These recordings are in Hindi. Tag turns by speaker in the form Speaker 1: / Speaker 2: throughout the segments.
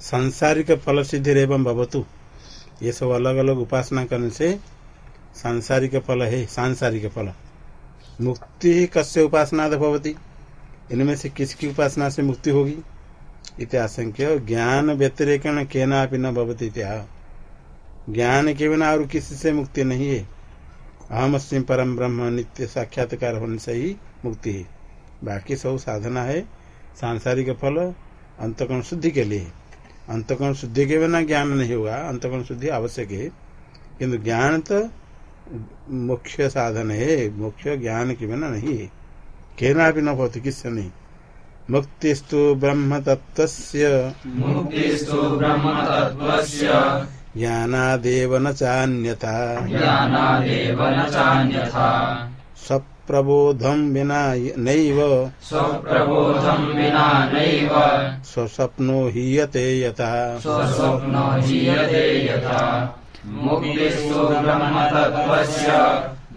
Speaker 1: सांसारिक फल सिद्धि एवं भवतु। ये सब अलग अलग उपासना करने से सांसारिक फल है, सांसारिक फल। मुक्ति कस्य उपासना भवती? इनमें से किसकी उपासना से मुक्ति होगी? इत्याशंक्य ज्ञान व्यतिरेकण केना न भवती ज्ञान के बिना और किसी से मुक्ति नहीं है। अहम अस्म परम ब्रह्म नित्य साक्षात्कार होने से ही मुक्ति है। बाकी सब साधना है। सांसारिक फल, अंतकरण शुद्धि के लिए। अंतकरण शुद्धि के बिना ज्ञान नहीं होगा। अंतकरण शुद्धि आवश्यक है। किंतु ज्ञान तो मुख्य साधन है। मुख्य ज्ञान के बिना नहीं है। कहना भी न भौतिक किससे नहीं। मुक्तिस्तु ब्रह्म तत्व ज्ञानादेव न चान्यथा। स्वप्रबोधम विना नैव।
Speaker 2: स्वप्रबोधम विना नैव।
Speaker 1: स्वप्नो हीयते यथा।
Speaker 2: स्वप्नो हीयते यथा। मुक्तिस्तु ब्रह्मतत्त्वस्य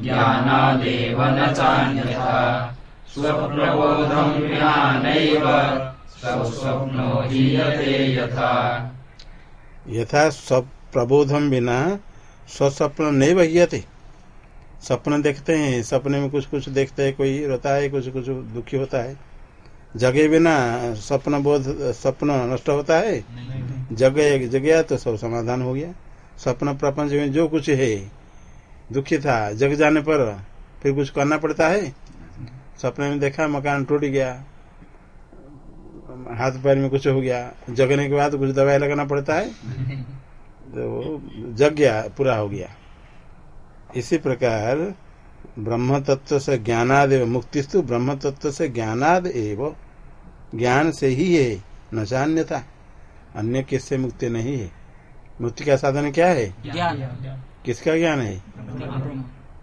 Speaker 2: ज्ञानादेव न चान्यथा। स्वप्रबोधम विना नैव स्वप्नो हीयते यथा।
Speaker 1: यथा स्वप्रबोधम बिना स्वस्वप्न नहीं वहीयते सपने देखते हैं सपने में कुछ कुछ देखते हैं कोई रोता है कुछ कुछ दुखी होता है। जगे बिना सपन बोध सपन नष्ट होता है। जगे जगया तो सब समाधान हो गया। सपन प्रपंच में जो कुछ है दुखी था जग जाने पर फिर कुछ करना पड़ता है। सपने में देखा मकान टूट गया। हाथ पैर में कुछ हो गया। जगने के बाद कुछ दवाई लगाना पड़ता है। तो जग गया पूरा हो गया। इसी प्रकार ब्रह्म तत्व से ज्ञानाद मुक्तिस्तु ब्रह्म तत्व से ज्ञानाद एव। ज्ञान से ही है न जान्य था अन्य किससे मुक्ति नहीं है? मुक्ति का साधन क्या है?
Speaker 3: ज्ञान।
Speaker 1: किसका ज्ञान है?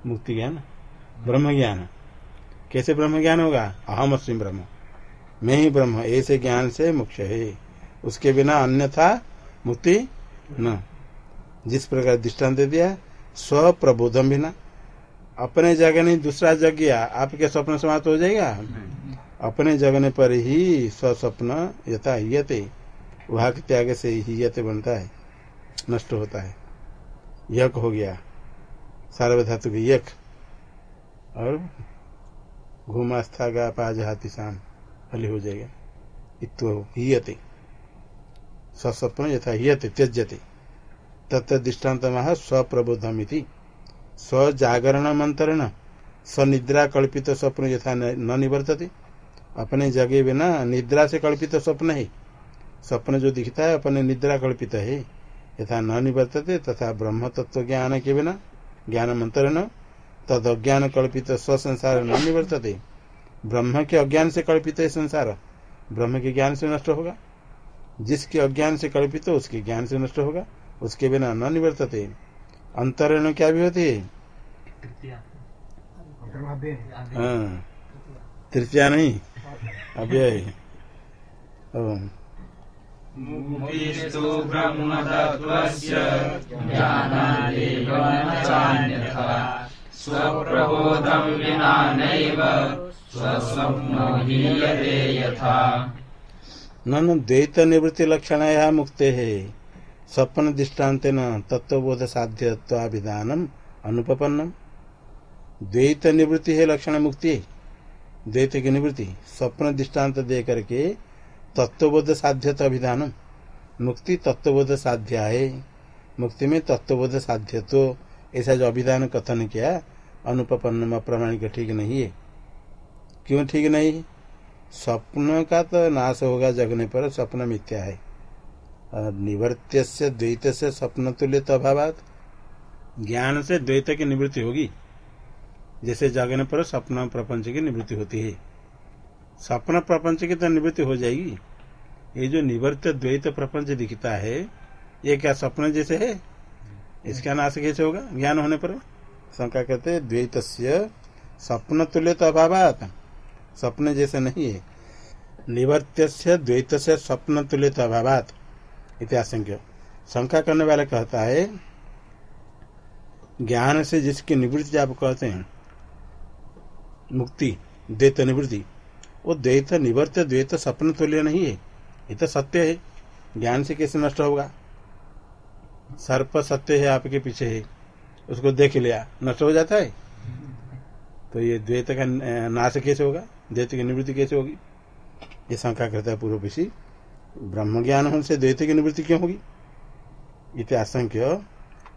Speaker 1: मुक्ति ज्ञान। ब्रह्म ज्ञान कैसे ब्रह्म ज्ञान होगा? अहम अस्म ब्रह्म। मैं ही ब्रह्म ऐसे ज्ञान से मुख्य है। उसके बिना अन्यथा मुक्ति न। जिस प्रकार दृष्टांत दिया स्व प्रबोधम बिना। अपने जगने दूसरा जग गया आपके स्वप्न समाप्त हो जाएगा? अपने जगने पर ही स्वस्वप्न यथा हियते वहा के त्याग से हियते बनता है नष्ट होता है। यक हो गया सार्वधातु के यक। और घूमास्था गा पाज हाथी शाम हली हो जाएगा। इत्व हियते स्वस्वप्न यथा हियते त्यजते। तत्व दृष्टांत महा स्वप्रबोधम स्वजागरण मंत्रण स्वनिद्रा कल्पित स्वप्न यथा न निवर्तते। अपने जगे बिना निद्रा से कल्पित स्वप्न है। स्वप्न जो दिखता है, अपने निद्रा कल्पित है। यथा न निवर्तते, तथा ब्रह्म तत्व ज्ञान के बिना ज्ञान मंत्रण तद अज्ञान कल्पित स्वसंसार न निवर्तते। ब्रह्म के अज्ञान से कल्पित है संसार। ब्रह्म के ज्ञान से नष्ट होगा। जिसके अज्ञान से कल्पित हो, उसके ज्ञान से नष्ट होगा। उसके बिना न निवर्तते। अंतरण क्या भी होती है? हाँ। तृतीया नहीं अव्यय
Speaker 2: मुक्तिस्तु ब्रह्मतत्त्वस्य न चान्यथा स्वप्रबोधं विना नैव स्वस्वप्नो यथा।
Speaker 1: ननु द्वैत निवृत्ति लक्षण मुक्ते। है स्वप्न दृष्टांत न तत्वबोध साध्यत्वाभिधानम अनुपन्नम द्वैत निवृत्ति है लक्षण मुक्ति। द्वैत की निवृत्ति स्वप्न दृष्टांत दे करके तत्वबोध साध्यत्व अभिधानम। मुक्ति तत्वबोध साध्य है मुक्ति में तत्वबोध साध्य तो ऐसा जो अभिधान कथन किया अनुपन्न अप्रमाणिक ठीक नहीं है। क्यों ठीक नहीं? स्वप्न का तो नाश होगा जगने पर स्वप्न मिथ्या है। निवर्त्य से द्वैत से स्वप्न तुल्य अभाव ज्ञान से द्वैत की निवृत्ति होगी। जैसे जागने पर स्वप्न प्रपंच की निवृत्ति होती है। स्वप्न प्रपंच की तो निवृत्ति हो जाएगी। ये जो निवर्त द्वैत प्रपंच दिखता है, ये क्या स्वप्न जैसे है? इसका नाश कैसे होगा? ज्ञान होने पर। शंका कहते द्वैत स्वप्न तुल्य अभाव स्वप्न जैसे नहीं है। निवर्त्य द्वैत से स्वप्न तुल्य तो अभाव इतिहास शंका करने वाले कहता है, ज्ञान से जिसकी निवृत्ति आप कहते हैं, मुक्ति, द्वैत निवृत्ति, वो द्वैत निवर्त, द्वैत सपन तुल्य नहीं है। ये तो सत्य है। ज्ञान से कैसे नष्ट होगा? सर्प सत्य है, आपके पीछे है। उसको देख लिया, नष्ट हो जाता है? तो ये द्वैत का नाश कैसे होगा? द्वैत की निवृत्ति कैसे होगी? ये शंका करता है पूर्व ऋषि। ब्रह्म ज्ञान होने से द्वैत की निवृत्ति क्यों होगी? इतिहासंख्य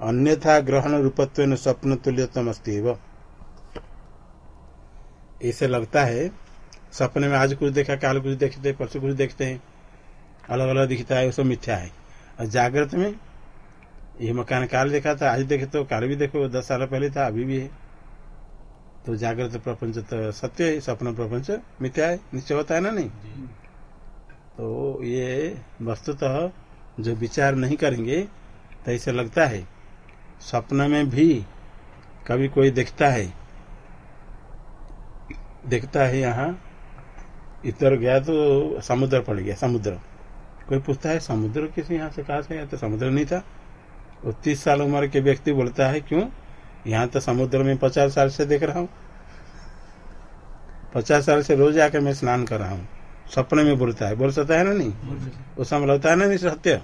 Speaker 1: अन्यथा ग्रहण रूपत्व स्वप्न तुल्यतम अस्थिव ऐसे लगता है, सपने में आज कुछ देखा, काल कुछ देखते परसों कुछ देखते हैं अलग अलग दिखता है सब मिथ्या है। और जागृत में ये मकान काल देखा था, आज देखे तो काल भी देखो दस साल पहले था, अभी भी है। तो जागृत प्रपंच तो सत्य है सपन प्रपंच मिथ्या है, निश्चय होता है ना नहीं? तो ये वस्तुतः जो विचार नहीं करेंगे तो ऐसे लगता है। स्वप्न में भी कभी कोई देखता है। देखता है यहाँ, इतर गया तो समुद्र पड़ गया, समुद्र। कोई पूछता है, समुद्र किसी यहाँ से कहा से तो समुद्र नहीं था। वो तीस साल उम्र के व्यक्ति बोलता है, क्यों? यहाँ तो समुद्र में पचास साल से देख रहा हूँ। पचास साल से रोज आकर मैं स्नान कर रहा हूँ। सपने में बोलता है। बोल सकता है ना नहीं? उस समय लगता है ना नहीं सत्य?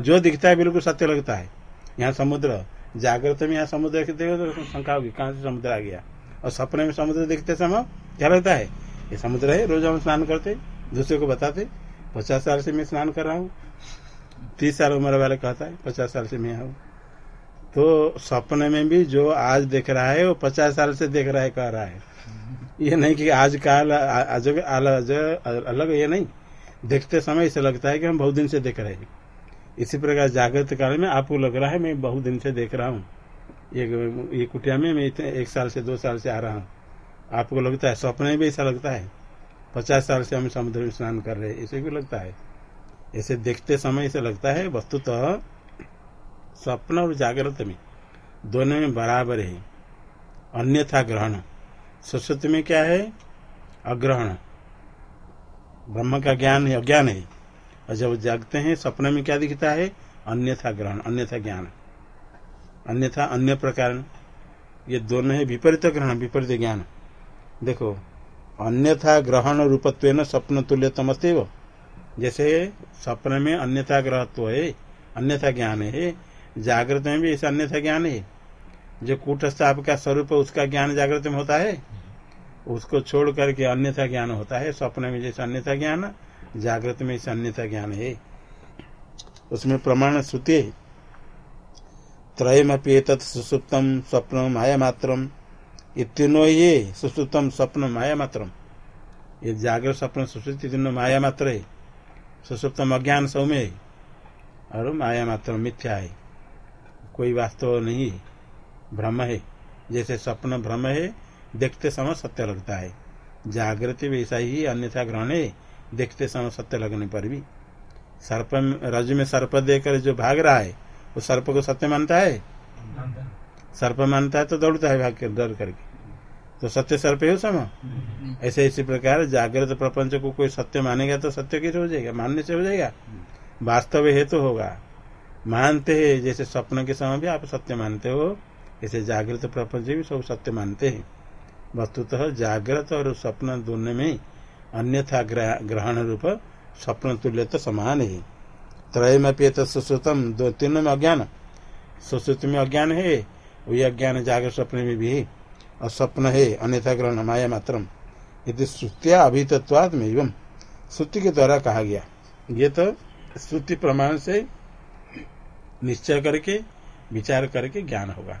Speaker 1: जो दिखता है बिल्कुल सत्य लगता है। यहाँ समुद्र जागृत में यहाँ समुद्र देखो तो शंका होगी कहाँ से समुद्र आ गया? और सपने में समुद्र देखते समय क्या लगता है? ये समुद्र है रोज हम स्नान करते दूसरे को बताते पचास साल से मैं स्नान कर रहा हूँ। तीस साल उम्र वाले कहता है पचास साल से मैं हूँ। तो सपने में भी जो आज देख रहा है वो पचास साल से देख रहा है कह रहा है। ये नहीं कि आज काल, आज अलग ये नहीं। देखते समय ऐसा लगता है कि हम बहुत दिन से देख रहे हैं। इसी प्रकार जागृत काल में आपको लग रहा है मैं बहुत दिन से देख रहा हूँ। ये ये कुटिया में मैं एक साल से, दो साल से आ रहा हूँ। आपको लगता है स्वप्न में भी ऐसा लगता है? पचास साल से हम समुद्र में स्नान कर रहे हैं ऐसे भी लगता है। ऐसे देखते समय ऐसे लगता है, वस्तुतः स्वप्न और जागृत में दोनों में बराबर है। अन्यथा ग्रहण। सरस्वती में क्या है? अग्रहण। ब्रह्म का ज्ञान है, अज्ञान है। और जब जागते हैं, सपने में क्या दिखता है? अन्यथा ग्रहण, अन्यथा ज्ञान। अन्यथा अन्य प्रकार। ये दोनों है विपरीत ग्रहण, विपरीत ज्ञान। देखो, अन्यथा ग्रहण रूपत्व स्वप्न तुल्य तमस्ते जैसे सपने में अन्यथा ग्रहत्व है, अन्यथा ज्ञान है, जागृत में भी ऐसा अन्यथा ज्ञान है। जो कूटस्थ आपका स्वरूप उसका ज्ञान जागृत में होता है। उसको छोड़ करके अन्यथा ज्ञान होता है। स्वप्न में जैसे अन्यथा ज्ञान, जागृत में ऐसा अन्यथा ज्ञान है। उसमें प्रमाण श्रुति त्रयमपी तत् सुसुप्तम स्वप्न माया मात्रम इतनो ये सुश्रुतम स्वप्न माया मात्र ये जागृत स्वप्न सुश्रुत तीनों माया मात्र है। सुसुप्तम अज्ञान सौम्य और माया मात्र मिथ्या है। कोई वास्तव नहीं है। भ्रम है। जैसे स्वप्न भ्रम है देखते समय सत्य लगता है। जागृति वैसा ही अन्यथा ग्रहण है देखते समय सत्य लगने पर भी। सर्प रज में सर्प देकर जो भाग रहा है वो सर्प को सत्य मानता है? सर्प मानता है तो दौड़ता है भाग कर डर करके। तो सत्य सर्प है समय? ऐसे इसी प्रकार जागृत प्रपंच को कोई सत्य मानेगा तो सत्य कैसे हो जाएगा? मानने से हो जाएगा? वास्तव है तो होगा। मानते हैं जैसे स्वप्न के समय भी आप सत्य मानते हो ऐसे जागृत प्रपंच भी सब सत्य मानते हैं। वस्तुतः जागृत और स्वप्न दोनों में अन्यथा ग्रहण रूप स्वप्न तुल्य तो समान है। त्रय में पेत सुश्रुतम। दो तीनों में अज्ञान। सुश्रुत में अज्ञान है, वही अज्ञान जागृत स्वप्न में भी है। और स्वप्न है, अन्यथा ग्रहण माया मात्रम। यदि श्रुतिया अभितत्वाद में एवं श्रुति के द्वारा कहा गया। ये तो श्रुति प्रमाण से निश्चय करके, विचार करके ज्ञान होगा।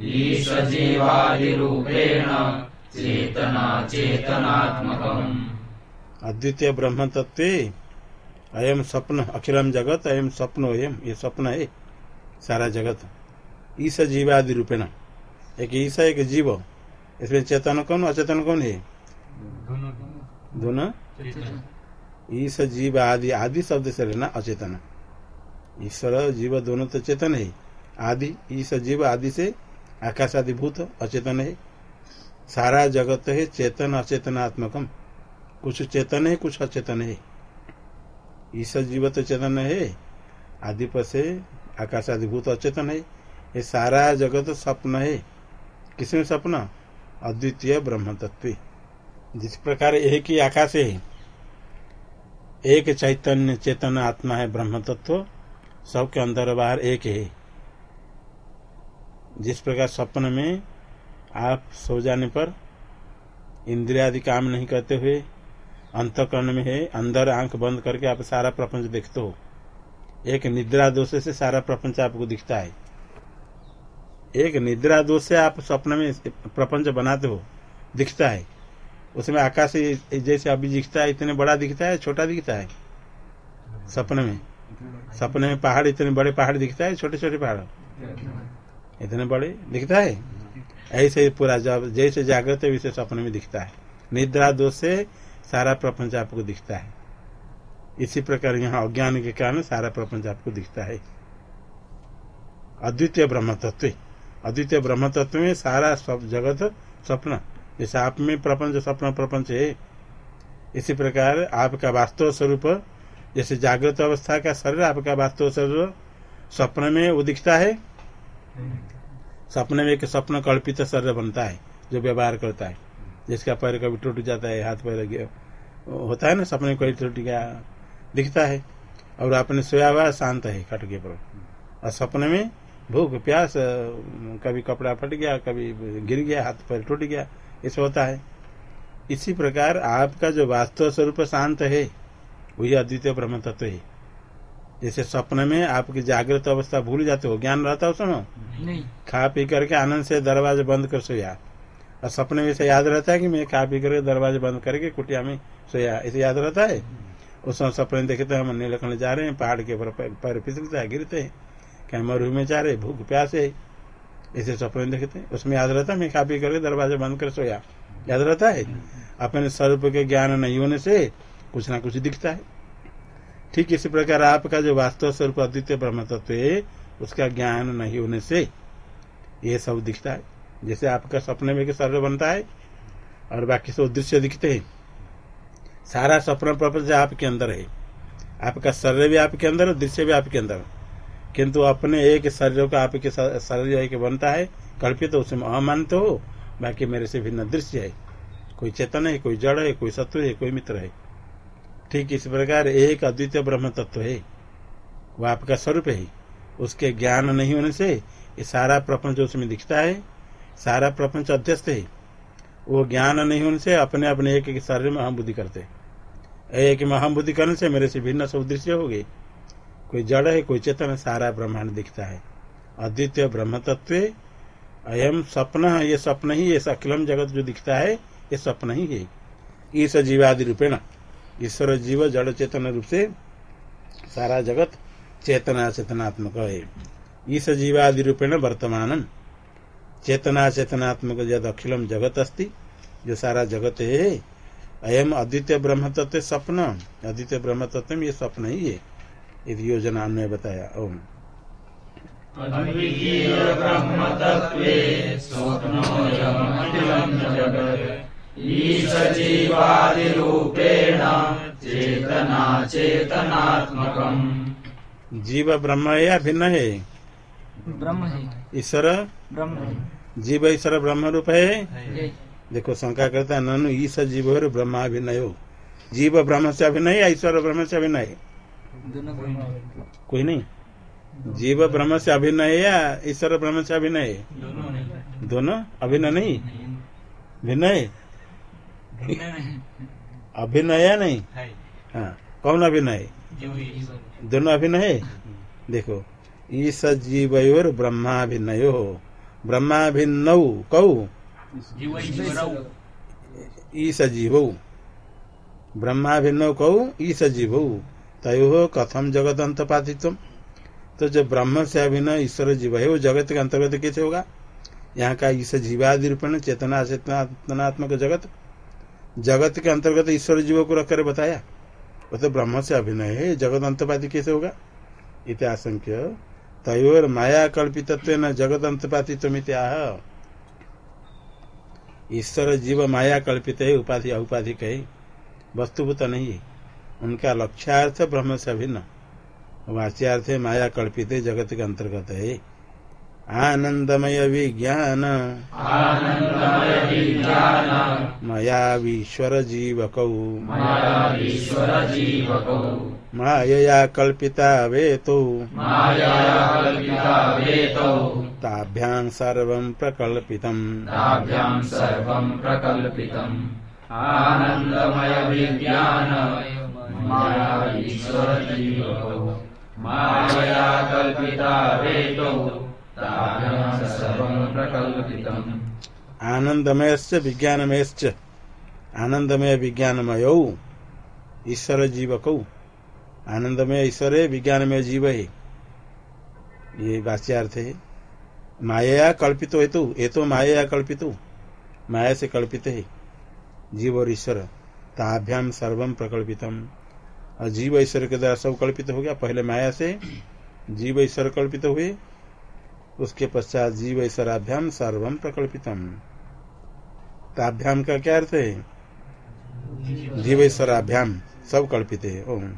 Speaker 1: ईशजीवादिरूपेण चेतना चेतनात्मकम् अद्वितीय ब्रह्म तत्व अयम स्वप्न अखिलम जगत अयम स्वप्न अयम ये स्वप्न है सारा जगत। ईस जीवादि रूपेण एक ईसा एक जीव। इसमें चेतन कौन अचेतन कौन है? दोनों। ईश जीव आदि आदि शब्द से लेना अचेतन। ईश्वर जीव दोनों तो चेतन है। आदि, ईश जीव आदि से आकाश आदि भूत अचेतन है। सारा जगत है चेतन, अचेतनात्मकम। कुछ चेतन है, कुछ अचेतन है। ईश्वर जीव तो चेतन है। आदि पर से आकाश आदि भूत अचेतन है। ये सारा जगत स्वप्न है। किसमें स्वप्न? अद्वितीय ब्रह्म तत्व जिस प्रकार एक ही आकाश है, एक चैतन्य चेतन आत्मा है ब्रह्म तत्व सबके अंदर बाहर एक है। जिस प्रकार स्वप्न में आप सो जाने पर इंद्रिया आदि काम नहीं करते हुए अंतकरण में है, अंदर आँख बंद करके आप सारा प्रपंच देखते हो। एक निद्रा दोष से सारा प्रपंच आपको दिखता है। एक निद्रा दोष से आप स्वप्न में प्रपंच बनाते हो, दिखता है। उसमें आकाश जैसे अभी दिखता है, इतने बड़ा दिखता है, छोटा दिखता है सपने में। सपने में पहाड़ इतने बड़े पहाड़ दिखता है, छोटे छोटे पहाड़। इतने बड़े दिखता है? ऐसे पूरा जब जैसे जागृत है, वैसे सपने में दिखता है। निद्रा दोष से सारा प्रपंच आपको दिखता है। इसी प्रकार यहाँ अज्ञान के कारण सारा प्रपंच आपको दिखता है। अद्वितीय ब्रह्म तत्व अद्वितीय ब्रह्म तत्व में सारा सब जगत स्वप्न। जैसे आप में प्रपंच, स्वप्न, प्रपंच है। इसी प्रकार आपका वास्तव स्वरूप जैसे जागृत अवस्था का शरीर, आपका वास्तव शरीर, स्वप्न में वो दिखता है। सपने में एक स्वप्न कल्पित शरीर बनता है, जो व्यवहार करता है। जिसका पैर कभी टूट जाता है, हाथ पैर होता है ना सपने कोई टूट गया, दिखता है। और आपने सोया हुआ, शांत है खटके पर और सपने में भूख, प्यास, कभी कपड़ा फट गया, कभी गिर गया, हाथ पैर टूट गया, ऐसा होता है। इसी प्रकार आपका जो वास्तव स्वरूप शांत है वही अद्वितीय ब्रह्म तत्व है। जैसे सपने में आपकी जागृत अवस्था भूल जाते हो ज्ञान रहता है उसमें खा पी करके आनंद से दरवाजे बंद कर सोया। और सपने में से याद रहता है कि मैं खा पी करके दरवाजे बंद करके कुटिया में सोया ऐसे याद रहता है? उस समय सपने देखते हैं हम नीलखंड जा रहे हैं पहाड़ के ऊपर पैर फिसलता है गिरते हैं। कहीं मरु में जा रहे भूख प्यास है। ऐसे सपने देखते हैं उसमें याद रहता है मैं खा पी करके दरवाजे बंद कर सोया। याद रहता है? अपने स्वरूप के ज्ञान नहीं होने से कुछ ना कुछ दिखता है। ठीक इसी प्रकार आपका जो वास्तव स्वरूप अद्वितीय ब्रह्म तत्व है, उसका ज्ञान नहीं होने से ये सब दिखता है। जैसे आपका सपने में शरीर बनता है और बाकी सब दृश्य दिखते हैं। सारा सपना प्रपंच आपके अंदर है। आपका शरीर भी आपके अंदर, दृश्य भी आपके अंदर। किंतु अपने एक शरीर का आपके शरीर एक बनता है, कल्पित तो उसमें अमानते हो, बाकी मेरे से भिन्न दृश्य है। कोई चेतन है, कोई जड़ है, कोई शत्रु है, कोई मित्र है। ठीक इस प्रकार एक अद्वितीय ब्रह्म तत्व है। वो आपका स्वरूप है। उसके ज्ञान नहीं होने से ये सारा प्रपंच उसमें दिखता है। सारा प्रपंच अध्यस्त है। वो ज्ञान नहीं होने से अपने अपने एक एक शरीर में अहम बुद्धि करते एक में अहम बुद्धि करने से मेरे से भिन्न सब दृश्य हो गए। कोई जड़ है, कोई चेतन सारा ब्रह्मांड दिखता है। अद्वितीय ब्रह्म तत्व अयम स्वप्न ये स्वप्न ही ये अखिलम जगत जो दिखता है, ये स्वप्न ही है। इस जीवादि रूपेण। ईश्वर जीव जड़ चेतन रूप से सारा जगत चेतना चेतनात्मक है। ईश जीवादि रूपेण वर्तमान चेतना चेतनात्मक यद अखिलम जगत अस्ति, जो सारा जगत है। अयम अद्वितीय ब्रह्म तत्व स्वप्न। अद्वितीय ब्रह्म तत्व ये स्वप्न ही है। यदि योजना ने बताया। ओम।
Speaker 2: चेतना चेतनात्मकम
Speaker 1: जीव ब्रह्म है या भिन्न है?
Speaker 3: ब्रह्म है।
Speaker 1: ईश्वर?
Speaker 3: ब्रह्म है।
Speaker 1: जीव ईश्वर ब्रह्म रूप है? देखो शंका करता है ननु ईश्वर जीव और ब्रह्मा अभिनय हो। जीव ब्रह्म से अभिनय या ईश्वर ब्रह्म से अभिनय
Speaker 3: है।
Speaker 1: कोई नहीं। जीव ब्रह्म से अभिनय है या ईश्वर ब्रह्म से अभिनय है?
Speaker 3: दोनों
Speaker 1: अभिनय नहीं? भिन्न है? अभिनय है नहीं? हाँ। कौन अभिनय? दोनों अभिनय? है। देखो। ईश जीवयोर ब्रह्माभिनयो। ब्रह्माभिन्न कौ?
Speaker 3: जीव ईश्वर
Speaker 1: ईश जीव। ब्रह्माभिन्न कौ? ईश जीव। तयो कथम जगत अंतपातित्व तो जो ब्रह्म से अभिनय ईश्वर जीव है वो जगत के अंतर्गत कैसे होगा? यहाँ का ईश जीवादि रूपेण चेतना चेतनात्मक जगत। जगत के अंतर्गत ईश्वर जीव को रखकर बताया। वो तो ब्रह्म से अभिनय है, जगत अंतपाती कैसे होगा? इत्याशंक्य तयोर माया कल्पित जगत अंतपाती तुमित्याह ईश्वर जीव माया कल्पित है, उपाधि औपाधि कहे वस्तुभूत नहीं है। उनका लक्ष्यार्थ ब्रह्म से अभिन्न। वाच्यार्थ है माया कल्पित है, जगत के अंतर्गत है।
Speaker 2: आनन्दमय विज्ञान।
Speaker 1: मया जीवकौ। मायया कल्पिता वेतौ।
Speaker 2: माया
Speaker 1: ताभ्यां सर्वं प्रकल्पितम्।
Speaker 2: आनन्दमय विज्ञान। मायया कल्पिता वेतौ। सर्वं प्रकल्पितम्।
Speaker 1: आनंदमयश्च आनंदमय विज्ञानमय। ईश्वर जीवकौ। आनंदमय ईश्वर है विज्ञानमय जीव है ये वाच्यार्थ। है माया कल्पित है तो ये तो माया कल्पित। माया से कल्पित है। जीव और ईश्वर ताभ्याम सर्वम प्रकल्पितम। और जीव ईश्वर के द्वारा सब कल्पित हो गया। पहले माया से। जीव ईश्वर कल्पित हुए। उसके पश्चात जीव ईश्वराभ्याम सर्वम प्रकल्पितम। ताभ्याम का क्या अर्थ है? जीव ईश्वराभ्याम सब कल्पित है। ओम।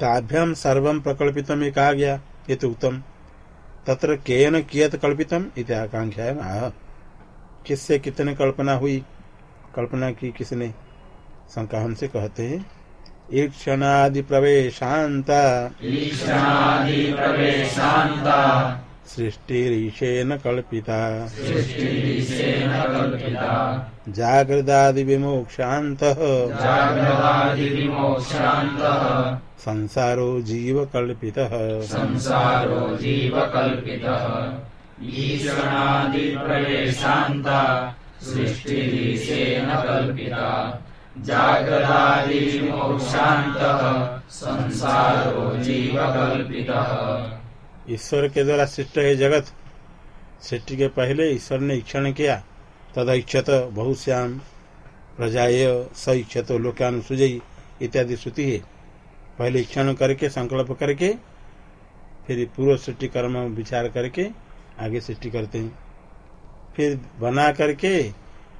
Speaker 1: ताभ्याम सर्वम प्रकल्पितम। ये कहा गया ये तो उत्तम। तत्र केन कियत कल्पितम इति आकांक्षा है किससे कितने कल्पना हुई? कल्पना की किसने? शंका हमसे कहते हैं ईक्षणादि क्षणादि प्रवेशांता सृष्टिरीशेन कल्पिता।
Speaker 2: कल्पिता।
Speaker 1: जागृदादि विमोक्षांत संसारो जीव कल्पितः
Speaker 2: संसारो सृष्टिरीशेन कल्पिता। जाग्रदादिविमोक्षान्तः। संसारो जीवकल्पितः।
Speaker 1: ईश्वर के द्वारा सृष्ट है जगत। सृष्टि के पहले ईश्वर ने ईक्षण किया। तद इक्षत बहुश्याम प्रजाय स इक्षत लोकानुसुजई इत्यादि श्रुति है। पहले इक्षण करके, संकल्प करके, फिर पूर्व सृष्टि कर्म विचार करके आगे सृष्टि करते हैं। फिर बना करके,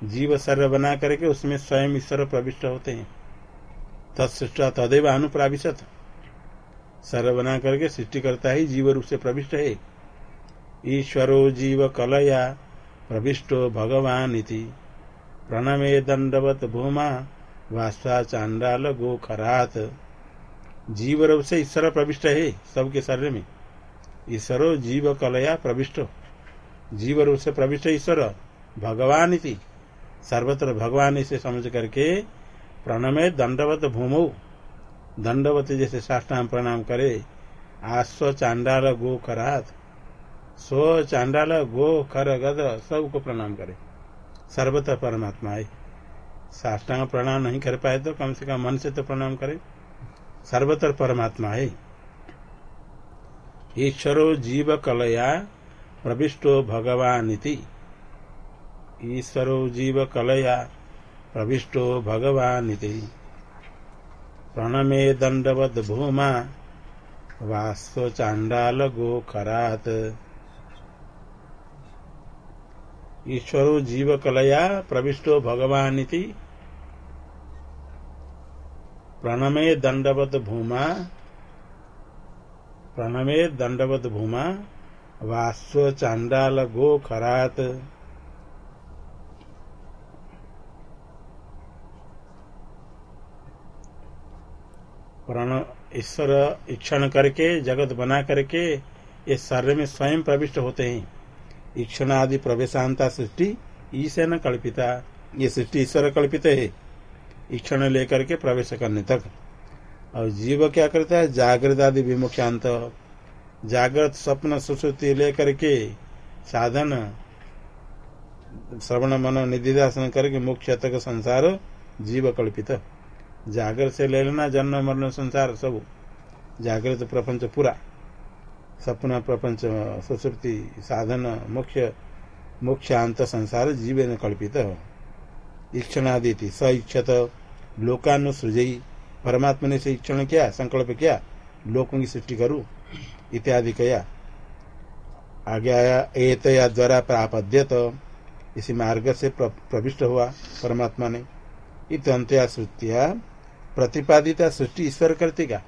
Speaker 1: जीव सर्व बना करके उसमें स्वयं ईश्वर प्रविष्ट होते हैं। तत्सृष्ट तदेव अनुप्राविशत। सर्व बना करके सृष्टि करता ही जीव रूप से प्रविष्ट है। ईश्वरो जीव कलया प्रविष्टो भगवान प्रणमे दंडवत भूमा वास्वा चांडाल गोखरात। जीव रूप से ईश्वर प्रविष्ट है सबके शरीर में। ईश्वरो जीव कलया प्रविष्ट। जीव रूप से प्रविष्ट ईश्वर भगवान सर्वत्र भगवान इसे समझ करके प्रणमे दंडवत भूमो दंडवत जैसे साष्टांग प्रणाम करे, आस्व चांडाल गो करात स्व चांडाल गो खर गद, सबको प्रणाम करे। सर्वत्र परमात्मा है। साष्टांग प्रणाम नहीं कर पाए तो कम से कम मन से तो प्रणाम करे। सर्वतर परमात्मा है। ईश्वरो जीव कलया, प्रविष्टो भगवान ईश्वरो जीव कलया, प्रविष्टो भगवान प्रणमे दंडवद भूमा वास्व चांडाल गो खरात ईश्वरो जीव कलया प्रविष्टो भगवान प्रणमे दंडवत भूमा प्रणमे दंडवत भूमा वास्व चांडाल गो प्रण ईश्वर इक्षण करके, जगत बना करके, ये शरीर में स्वयं प्रविष्ट होते हैं। इक्षण आदि प्रवेशांता सृष्टि ईश न कल्पिता, ये सृष्टि ईश्वर कल्पित है। इक्षण लेकर के प्रवेश करने तक। और जीव क्या करता है? जागृत आदि विमुख्यांत। जागृत स्वप्न सुश्रुति लेकर के साधन, श्रवण मन, निधिदासन करके मुख्य तक संसार जीव कल्पित। जागृत से ले लेना, जन्म मरण संसार सब। जागृत प्रपंच पूरा। सपना प्रपंच, सुसुप्ति, साधन मुख्य मोक्षांत संसार जीवन कल्पित। हो ईक्षणादि स इच्छत, लोकानुसृजयी। परमात्मा ने से इक्षण किया, संकल्प किया, लोकों की सृष्टि करूँ, इत्यादि कया। आगे आया, एतया द्वारा प्रापद्यत। इसी मार्ग से प्रविष्ट हुआ परमात्मा ने। इतंतया श्रुतिया प्रतिपादिता सृष्टि ईश्वर करते का?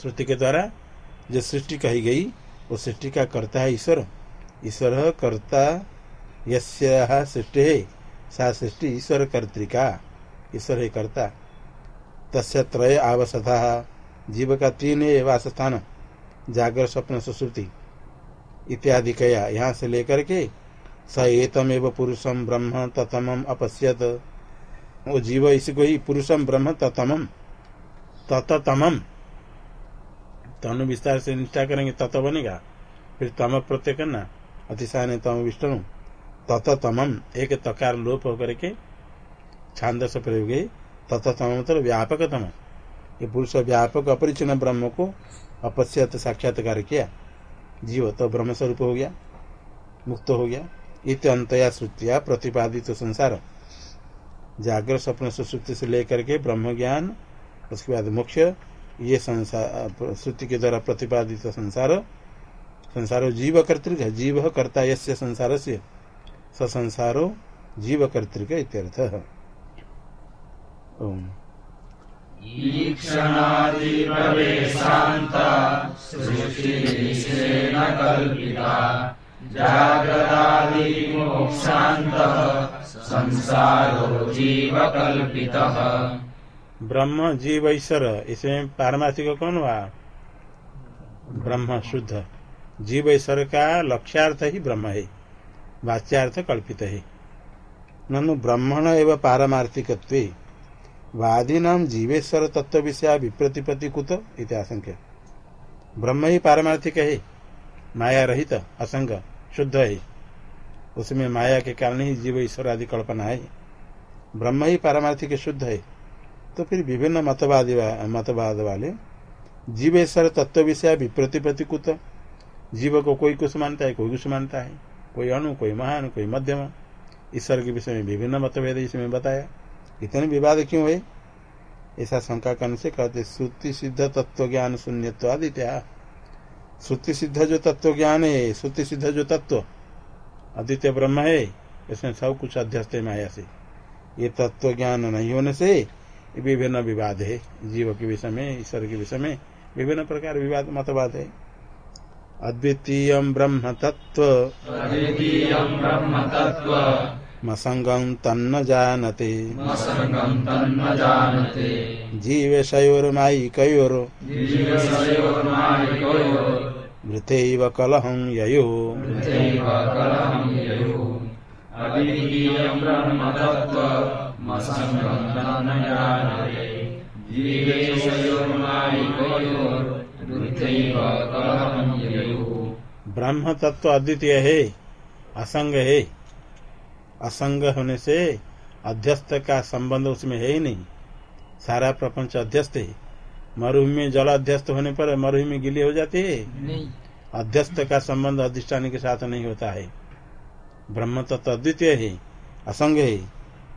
Speaker 1: श्रुति के द्वारा जो सृष्टि कही गई, वो सृष्टि का करता है ईश्वर। ईश्वर कर्ता यस्या है, सा सृष्टि ईश्वर कर्तिका ईश्वर है कर्ता। तस्य त्रय आवसथा जीव का तीन है वासस्थान जागर, स्वप्न, सुश्रुति इत्यादि कया। यहाँ से लेकर के स एतम एव पुरुषम ब्रह्म ततम अपश्यत। वो जीव इसको ही पुरुषम, ब्रह्म ततम तततमम। तनु विस्तार से निष्ठा करेंगे तत बनेगा। फिर तम प्रत्यय करना। अतिशान तम विष्णु। तततमम। एक तकार लोप होकर के छांदस प्रयोग तततम मतलब व्यापकतम। ये पुरुष व्यापक अपरिचिन्न ब्रह्म को अपश्यत साक्षात्कार किया। जीव तो ब्रह्म स्वरूप हो गया, मुक्त हो गया। इत अंतया श्रुतिया प्रतिपादित संसार। जागृत स्वप्न सुश्रुति से लेकर के ब्रह्म ज्ञान उसके बाद मोक्ष, ये संसार श्रुति के द्वारा प्रतिपादित संसार, संसारो जीव कर्तृक है जीव कर्ता यस्य संसार से संसारो जीव कर्तृक इत्यर्थ। ओम।
Speaker 2: ईक्षणादिप्रवेशान्त कल्पिता जाग्रदादिमोक्षान्तः संसारो जीवकल्पितः।
Speaker 1: ब्रह्म जीव ईश्वर इसमें पारमार्थिक कौन हुआ? ब्रह्म शुद्ध। जीव ईश्वर का लक्ष्यार्थ ही ब्रह्म है, वाच्यार्थ कल्पित है। ननु ब्रह्मण एवं पारमार्थिक वादी नाम जीवेश्वर तत्व विषय विप्रतिपत्ति कुत इत्याशंक्य ब्रह्म ही पारमार्थिक है माया रहित असंग। शुद्ध है। उसमें माया के कारण ही जीव ईश्वर आदि कल्पना है। ब्रह्म ही पारमार्थिक शुद्ध है। तो फिर विभिन्न मतवादी मतवाद वाले जीवेश्वर तत्व विषय विप्रतिपत्ति कुत जीव को कोई कुछ मानता है, कोई कुछ मानता है। कोई अणु, कोई महान, कोई मध्यम। ईश्वर के विषय में विभिन्न मतभेद इसमें बताया। इतने विवाद क्यों है? ऐसा शंका करने से कहते श्रुति सिद्ध तत्व ज्ञान शून्यत्वादित्या श्रुति सिद्ध जो तत्व ज्ञान है श्रुति सिद्ध जो तत्व। अद्वितीय ब्रह्म है इसमें सब कुछ अध्यस्त है माया से। ये तत्व ज्ञान नहीं होने से विभिन्न विवाद है। जीव के विषय में ईश्वर के विषय में विभिन्न प्रकार विवाद मतवाद है। अद्वितीय ब्रह्म तत्व।
Speaker 2: ब्रह्म तत्त्व
Speaker 1: मसंगम तन्न जानते। जीवशयोर्मायिकयोर्।
Speaker 2: जीवशयोर्मायिकयोः
Speaker 1: मृतैव कलहं ययो।
Speaker 2: ययुः। ब्रह्म
Speaker 1: तत्व अद्वितीय है असंग है। असंग होने से अध्यस्त का संबंध उसमें है ही नहीं। सारा प्रपंच अध्यस्त है। मरुभूमि में जल अध्यस्त होने पर मरुभूमि गिली हो जाती है?
Speaker 3: नहीं।
Speaker 1: अध्यस्त का संबंध अधिष्ठान के साथ नहीं होता है। ब्रह्म तत्व अद्वितीय है असंग है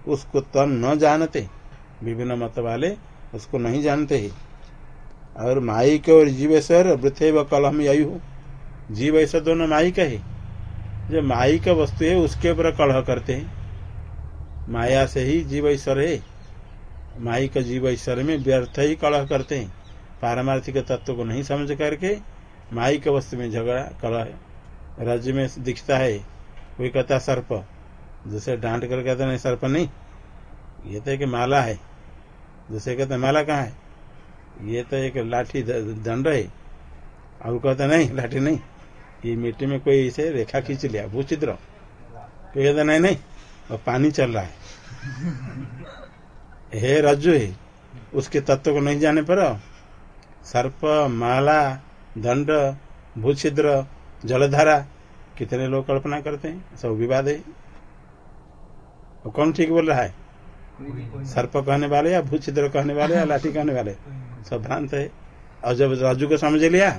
Speaker 1: उसको तन न जानते विभिन्न मत वाले उसको नहीं जानते है। और माइक और जीवेश्वर वृथे व कलम ययु। जीव ऐसा दोनों माइक है। जो माइक वस्तु है उसके ऊपर कलह करते हैं। माया से ही जीव ईश्वर है। माइक जीव ईश्वर में व्यर्थ ही कलह करते हैं। पारमार्थिक तत्व को नहीं समझ करके माइक वस्तु में झगड़ा, कलह, रज में दिखता है। कोई कहता, सर्प। जैसे डांट कर कहता, नहीं, सर्प नहीं। ये तो एक माला है। जैसे कहते, माला कहाँ है? ये तो एक लाठी दंड है। अब कहता, नहीं, लाठी नहीं। ये मिट्टी में कोई इसे रेखा खींच लिया भूचित्र कोई कहता, नहीं नहीं और पानी चल रहा है। हे रज्जु है उसके तत्व को नहीं जाने पर सर्प, माला, दंड, भूछिद्र, जलधारा, कितने लोग कल्पना करते हैं? सब विवाद है। और कौन ठीक बोल रहा है? सर्प कहने वाले या भूछिद्र कहने वाले या लाठी कहने वाले? सब भ्रांत है। और जब रज्जु को समझ लिया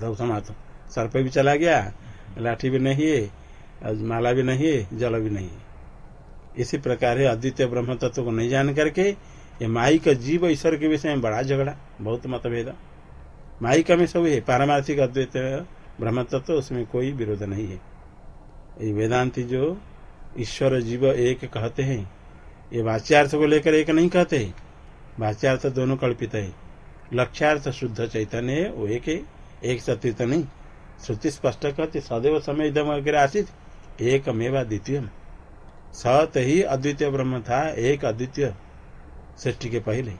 Speaker 1: तब समाप्त। सर्प भी चला गया, लाठी भी नहीं है माला भी नहीं है, जल भी नहीं है। इसी प्रकार है अद्वितीय ब्रह्म तत्व को नहीं जान करके ये माई का जीव ईश्वर के विषय में बड़ा झगड़ा, बहुत मतभेद। माई का में सब है, पारमार्थिक अद्वैत ब्रह्म तत्व, उसमें कोई विरोध नहीं है। ये वेदांति जो ईश्वर जीव एक कहते हैं, ये वाच्यार्थ को लेकर एक नहीं कहते है। वाच्यार्थ दोनों कल्पित है। लक्ष्यार्थ शुद्ध चैतन्य है, वो एक है, एक सत्य नहीं। श्रुति स्पष्ट कहते, सदैव समय इधम वगैरह आसित एक मेवा द्वितीय सत ही अद्वितीय ब्रह्म था, एक अद्वितीय सृष्टि के पहले।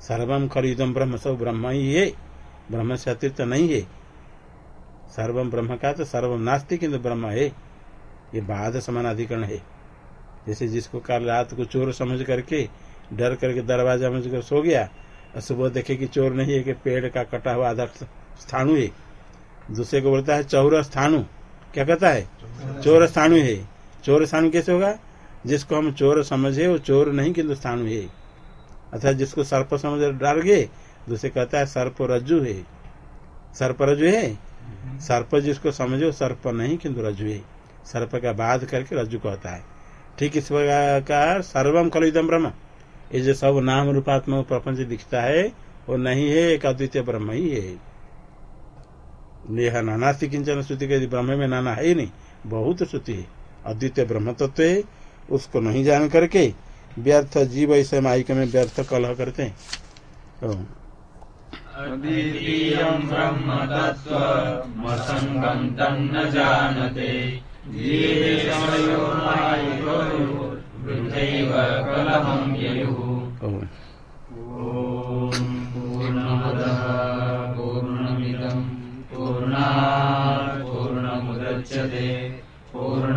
Speaker 1: सर्वम खरीदम ब्रह्म, सब ब्रह्म ही है। ब्रह्म से अतिरिक्त नहीं है। सर्वम ब्रह्म का तो सर्वम नास्तिक किन्तु ब्रह्म है। ये बाध समानाधिकरण है। जैसे जिसको कल रात को चोर समझ करके, डर करके दरवाज़ा समझ कर सो गया, और सुबह देखे कि चोर नहीं है कि पेड़ का कटा हुआ आधा स्थानु है। दूसरे को बोलता है चौर स्थानु क्या कहता है? चोर स्थानु है। चोर स्थानु कैसे होगा? जिसको हम चोर समझे, वो चोर नहीं किन्तु स्थानु है। अर्थात जिसको सर्प समझ डाल गए दूसरे कहता है सर्प रज्जु है। सर्प रज्जु है? सर्प जिसको समझो सर्प नहीं किन्तु रज्जु है। सर्प का बाध करके रज्जु कहता है। ठीक इस प्रकार सर्वम कलिदम ब्रह्म। ये जो सब नाम रूपात्मक प्रपंच दिखता है, वो नहीं है, एक अद्वितीय ब्रह्म ही है। यह नानास्ति किंचन श्रुति के ब्रह्म में नाना है ही नहीं, बहुत श्रुति है। अद्वितीय ब्रह्म तत्व है उसको नहीं जान करके व्यर्थ जीव ऐसे माइक में व्यर्थ कलह करते हैं।
Speaker 2: ॐ पूर्णमदः पूर्णमुदच्यते